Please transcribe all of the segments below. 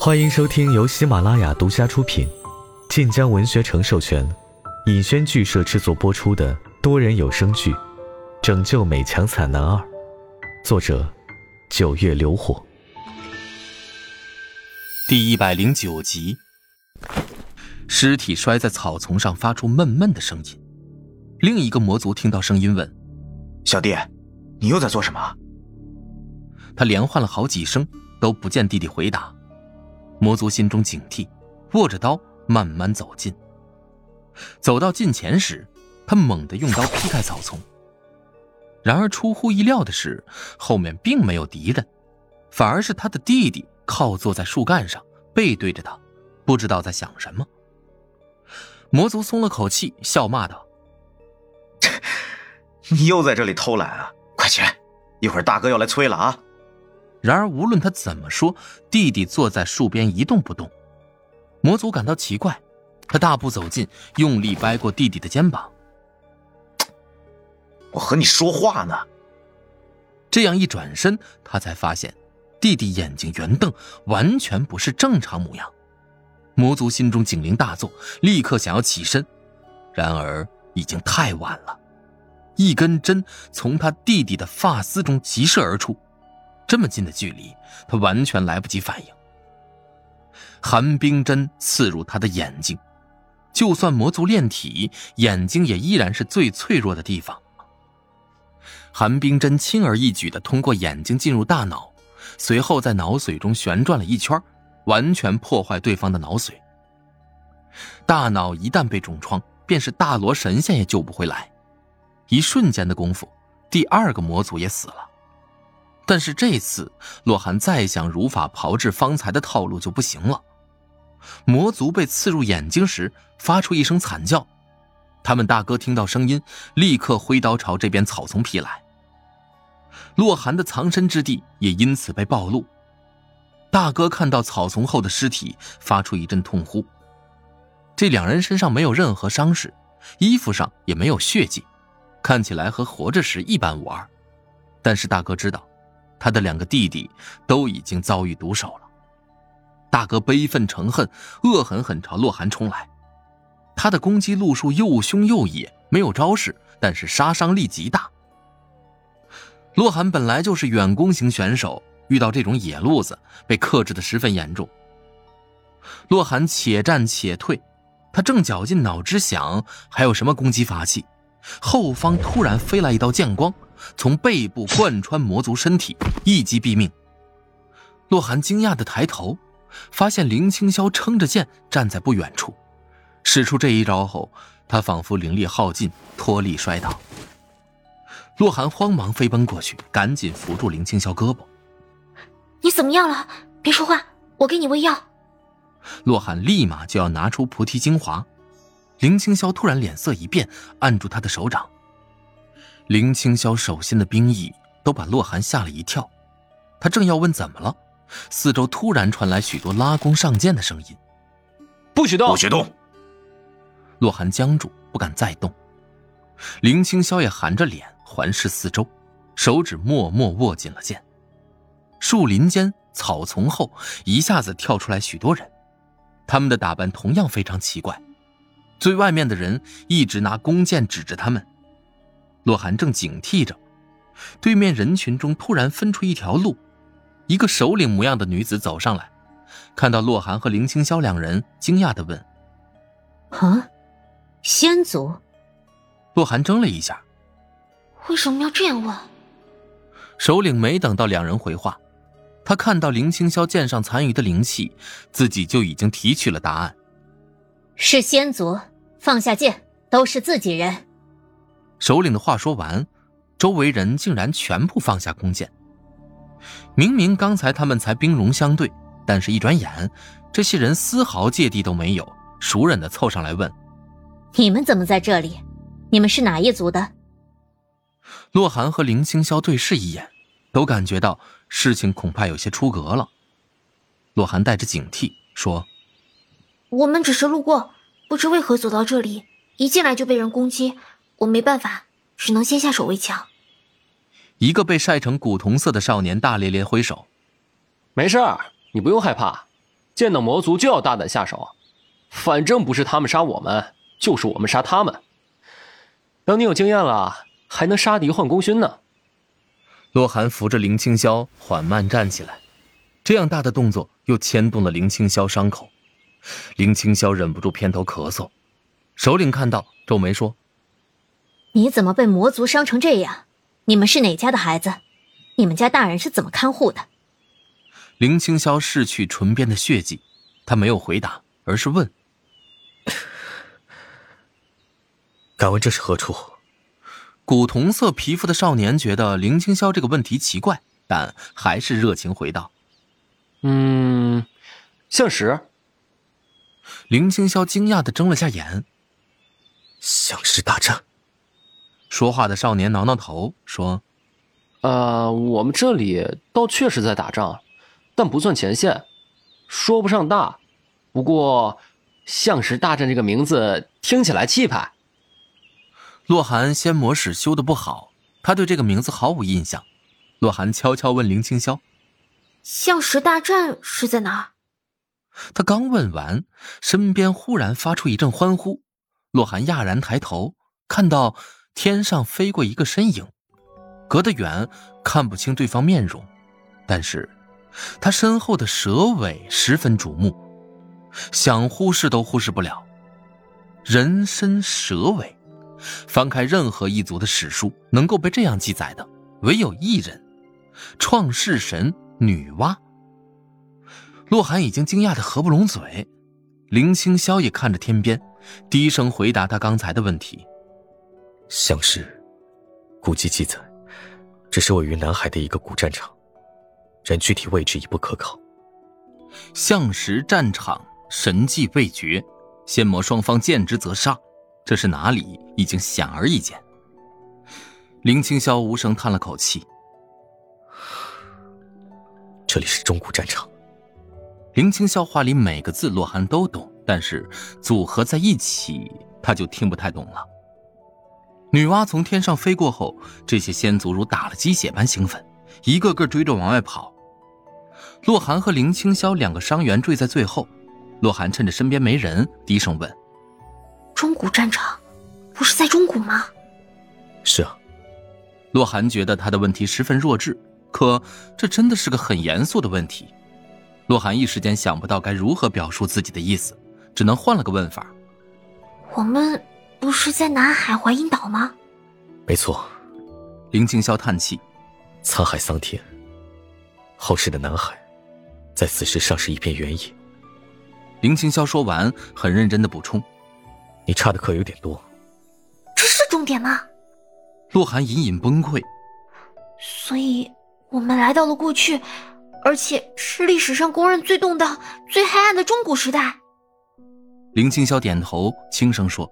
欢迎收听由喜马拉雅独家出品、晋江文学城授权、尹轩剧社制作播出的多人有声剧《拯救美强惨男二》，作者：九月流火，第一百零九集。尸体摔在草丛上，发出闷闷的声音。另一个魔族听到声音，问：“小弟，你又在做什么？”他连唤了好几声，都不见弟弟回答。魔族心中警惕，握着刀慢慢走近。走到近前时，他猛地用刀劈开草丛。然而出乎意料的是，后面并没有敌人，反而是他的弟弟靠坐在树干上，背对着他，不知道在想什么。魔族松了口气，笑骂道：“ 你又在这里偷懒啊！快去，一会儿大哥要来催了啊！”然而无论他怎么说，弟弟坐在树边一动不动。魔族感到奇怪，他大步走近，用力掰过弟弟的肩膀：“ 我和你说话呢。”这样一转身，他才发现弟弟眼睛圆瞪，完全不是正常模样。魔族心中警铃大作，立刻想要起身，然而已经太晚了。一根针从他弟弟的发丝中急射而出，这么近的距离，他完全来不及反应。寒冰针刺入他的眼睛，就算魔族炼体，眼睛也依然是最脆弱的地方。寒冰针轻而易举地通过眼睛进入大脑，随后在脑髓中旋转了一圈。完全破坏对方的脑髓。大脑一旦被重创，便是大罗神仙也救不回来。一瞬间的功夫，第二个魔族也死了。但是这次，洛寒再想如法炮制方才的套路就不行了。魔族被刺入眼睛时，发出一声惨叫。他们大哥听到声音，立刻挥刀朝这边草丛劈来。洛寒的藏身之地也因此被暴露。大哥看到草丛后的尸体，发出一阵痛呼。这两人身上没有任何伤势，衣服上也没有血迹，看起来和活着时一般无二。但是大哥知道，他的两个弟弟都已经遭遇毒手了。大哥悲愤成恨，恶狠狠朝洛寒冲来。他的攻击路数又凶又野，没有招式，但是杀伤力极大。洛寒本来就是远攻型选手。遇到这种野路子，被克制的十分严重。洛寒且战且退，他正绞尽脑汁想还有什么攻击法器，后方突然飞来一道剑光，从背部贯穿魔族身体，一击毙命。洛寒惊讶的抬头，发现林青霄撑着剑站在不远处。使出这一招后，他仿佛灵力耗尽，脱力摔倒。洛寒慌忙飞奔过去，赶紧扶住林青霄胳膊。你怎么样了？别说话，我给你喂药。洛寒立马就要拿出菩提精华，林青霄突然脸色一变，按住他的手掌。林青霄手心的冰意都把洛寒吓了一跳，他正要问怎么了，四周突然传来许多拉弓上箭的声音。不许动！不许动！洛寒僵住，不敢再动。林青霄也含着脸环视四周，手指默默握紧了剑。树林间、草丛后，一下子跳出来许多人，他们的打扮同样非常奇怪。最外面的人一直拿弓箭指着他们。洛寒正警惕着，对面人群中突然分出一条路，一个首领模样的女子走上来，看到洛寒和林清霄两人，惊讶的问：“啊，仙族？”洛寒怔了一下，为什么要这样问？首领没等到两人回话。他看到林清霄剑上残余的灵气，自己就已经提取了答案。是仙族，放下剑，都是自己人。首领的话说完，周围人竟然全部放下弓箭。明明刚才他们才兵戎相对，但是一转眼，这些人丝毫芥蒂都没有，熟稔的凑上来问：“你们怎么在这里？你们是哪一族的？”洛寒和林清霄对视一眼，都感觉到。事情恐怕有些出格了。洛寒带着警惕说：“我们只是路过，不知为何走到这里，一进来就被人攻击，我没办法，只能先下手为强。”一个被晒成古铜色的少年大咧咧挥手：“没事儿，你不用害怕，见到魔族就要大胆下手，反正不是他们杀我们，就是我们杀他们。等你有经验了，还能杀敌换功勋呢。洛寒扶着林青霄缓慢站起来，这样大的动作又牵动了林青霄伤口。林青霄忍不住偏头咳嗽，首领看到皱眉说：“你怎么被魔族伤成这样？你们是哪家的孩子？你们家大人是怎么看护的？”林青霄拭去唇边的血迹，他没有回答，而是问：“ 敢问这是何处？”古铜色皮肤的少年觉得林青霄这个问题奇怪，但还是热情回道：“嗯，相石。”林青霄惊讶的睁了下眼：“相石大战。”说话的少年挠挠头说：“呃，我们这里倒确实在打仗，但不算前线，说不上大。不过，相石大战这个名字听起来气派。”洛寒仙魔史修的不好，他对这个名字毫无印象。洛寒悄悄问林青霄：“相石大战是在哪儿？”他刚问完，身边忽然发出一阵欢呼。洛寒讶然抬头，看到天上飞过一个身影，隔得远看不清对方面容，但是他身后的蛇尾十分瞩目，想忽视都忽视不了。人身蛇尾。翻开任何一族的史书，能够被这样记载的，唯有一人——创世神女娲。洛寒已经惊讶的合不拢嘴，林青霄也看着天边，低声回答他刚才的问题：“相是，古籍记载，这是位于南海的一个古战场，然具体位置已不可考。相石战场神迹未绝，仙魔双方见之则杀。”这是哪里？已经显而易见。林青霄无声叹了口气：“这里是中古战场。”林青霄话里每个字，洛涵都懂，但是组合在一起，他就听不太懂了。女娲从天上飞过后，这些仙族如打了鸡血般兴奋，一个个追着往外跑。洛寒和林青霄两个伤员坠在最后，洛寒趁着身边没人，低声问。中古战场，不是在中古吗？是啊。洛寒觉得他的问题十分弱智，可这真的是个很严肃的问题。洛寒一时间想不到该如何表述自己的意思，只能换了个问法：“我们不是在南海淮阴岛吗？”没错。林青霄叹气：“沧海桑田，后世的南海，在此时尚是一片原野。”林青霄说完，很认真的补充。你差的课有点多，这是重点吗？洛寒隐隐崩溃。所以，我们来到了过去，而且是历史上公认最动荡、最黑暗的中古时代。林青霄点头，轻声说：“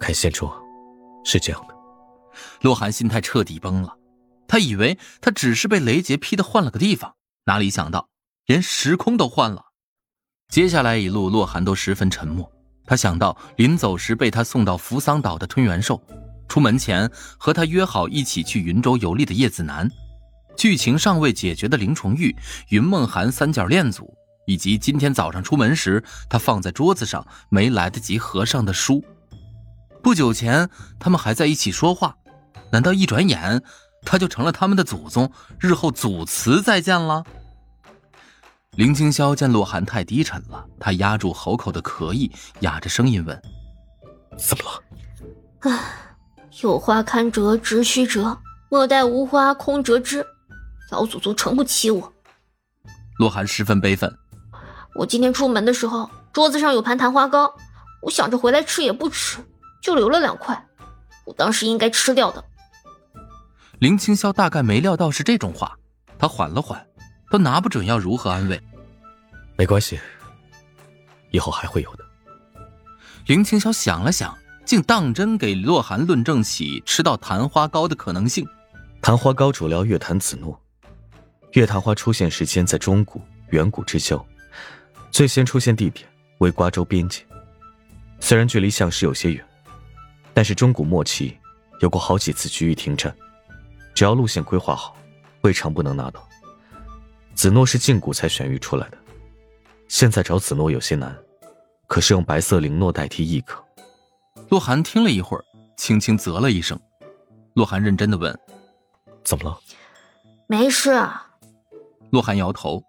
看现状，是这样的。”洛寒心态彻底崩了，他以为他只是被雷劫劈的换了个地方，哪里想到连时空都换了。接下来一路，洛寒都十分沉默。他想到临走时被他送到扶桑岛的吞元兽，出门前和他约好一起去云州游历的叶子楠，剧情尚未解决的林重玉、云梦寒三角恋组，以及今天早上出门时他放在桌子上没来得及合上的书。不久前他们还在一起说话，难道一转眼他就成了他们的祖宗，日后祖祠再见了？林青霄见洛寒太低沉了，他压住喉口的咳意，哑着声音问：“怎么了？”“唉，有花堪折直须折，莫待无花空折枝。老祖宗承不起我。”洛寒十分悲愤：“我今天出门的时候，桌子上有盘昙花糕，我想着回来吃也不吃，就留了两块，我当时应该吃掉的。”林青霄大概没料到是这种话，他缓了缓。都拿不准要如何安慰，没关系，以后还会有的。林青霄想了想，竟当真给洛寒论证起吃到昙花糕的可能性。昙花糕主料月坛子糯，月昙花出现时间在中古、远古之交，最先出现地点为瓜州边界。虽然距离相石有些远，但是中古末期有过好几次局域停战，只要路线规划好，未尝不能拿到。子诺是禁古才选育出来的，现在找子诺有些难，可是用白色灵诺代替亦可。洛寒听了一会儿，轻轻啧了一声。洛寒认真的问：“怎么了？”“没事。”洛寒摇头。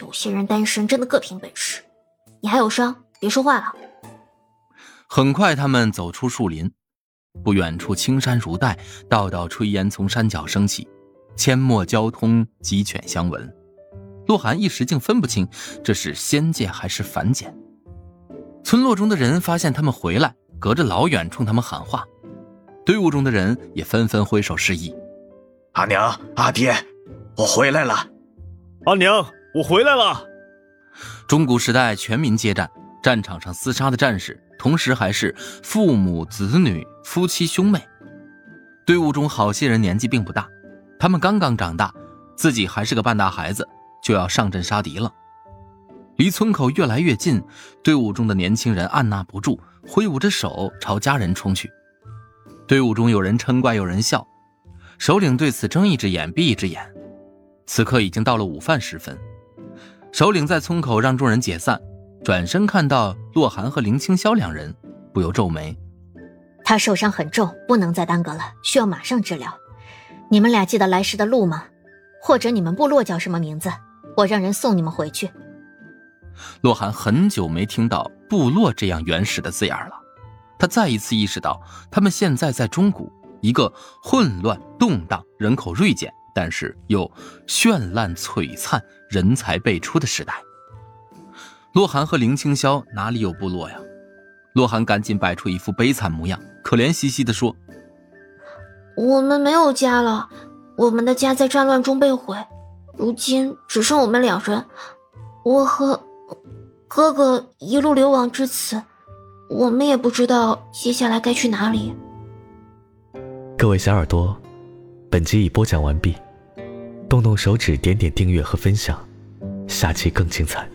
有些人单身真的各凭本事。你还有伤，别说话了。很快，他们走出树林，不远处青山如黛，道道炊烟从山脚升起，阡陌交通，鸡犬相闻。洛寒一时竟分不清这是仙界还是凡间。村落中的人发现他们回来，隔着老远冲他们喊话，队伍中的人也纷纷挥手示意：“阿娘，阿爹，我回来了。”“阿娘，我回来了。”中古时代全民皆战，战场上厮杀的战士，同时还是父母、子女、夫妻、兄妹。队伍中好些人年纪并不大，他们刚刚长大，自己还是个半大孩子，就要上阵杀敌了。离村口越来越近，队伍中的年轻人按捺不住，挥舞着手朝家人冲去。队伍中有人嗔怪，有人笑，首领对此睁一只眼闭一只眼。此刻已经到了午饭时分。首领在村口让众人解散，转身看到洛寒和林清霄两人，不由皱眉。他受伤很重，不能再耽搁了，需要马上治疗。你们俩记得来时的路吗？或者你们部落叫什么名字？我让人送你们回去。洛寒很久没听到“部落”这样原始的字眼了，他再一次意识到，他们现在在中古，一个混乱动荡、人口锐减。但是又绚烂璀璨、人才辈出的时代。洛寒和林清霄哪里有部落呀？洛寒赶紧摆出一副悲惨模样，可怜兮兮地说：“我们没有家了，我们的家在战乱中被毁，如今只剩我们两人。我和哥哥一路流亡至此，我们也不知道接下来该去哪里。”各位小耳朵，本集已播讲完毕。动动手指，点点订阅和分享，下期更精彩。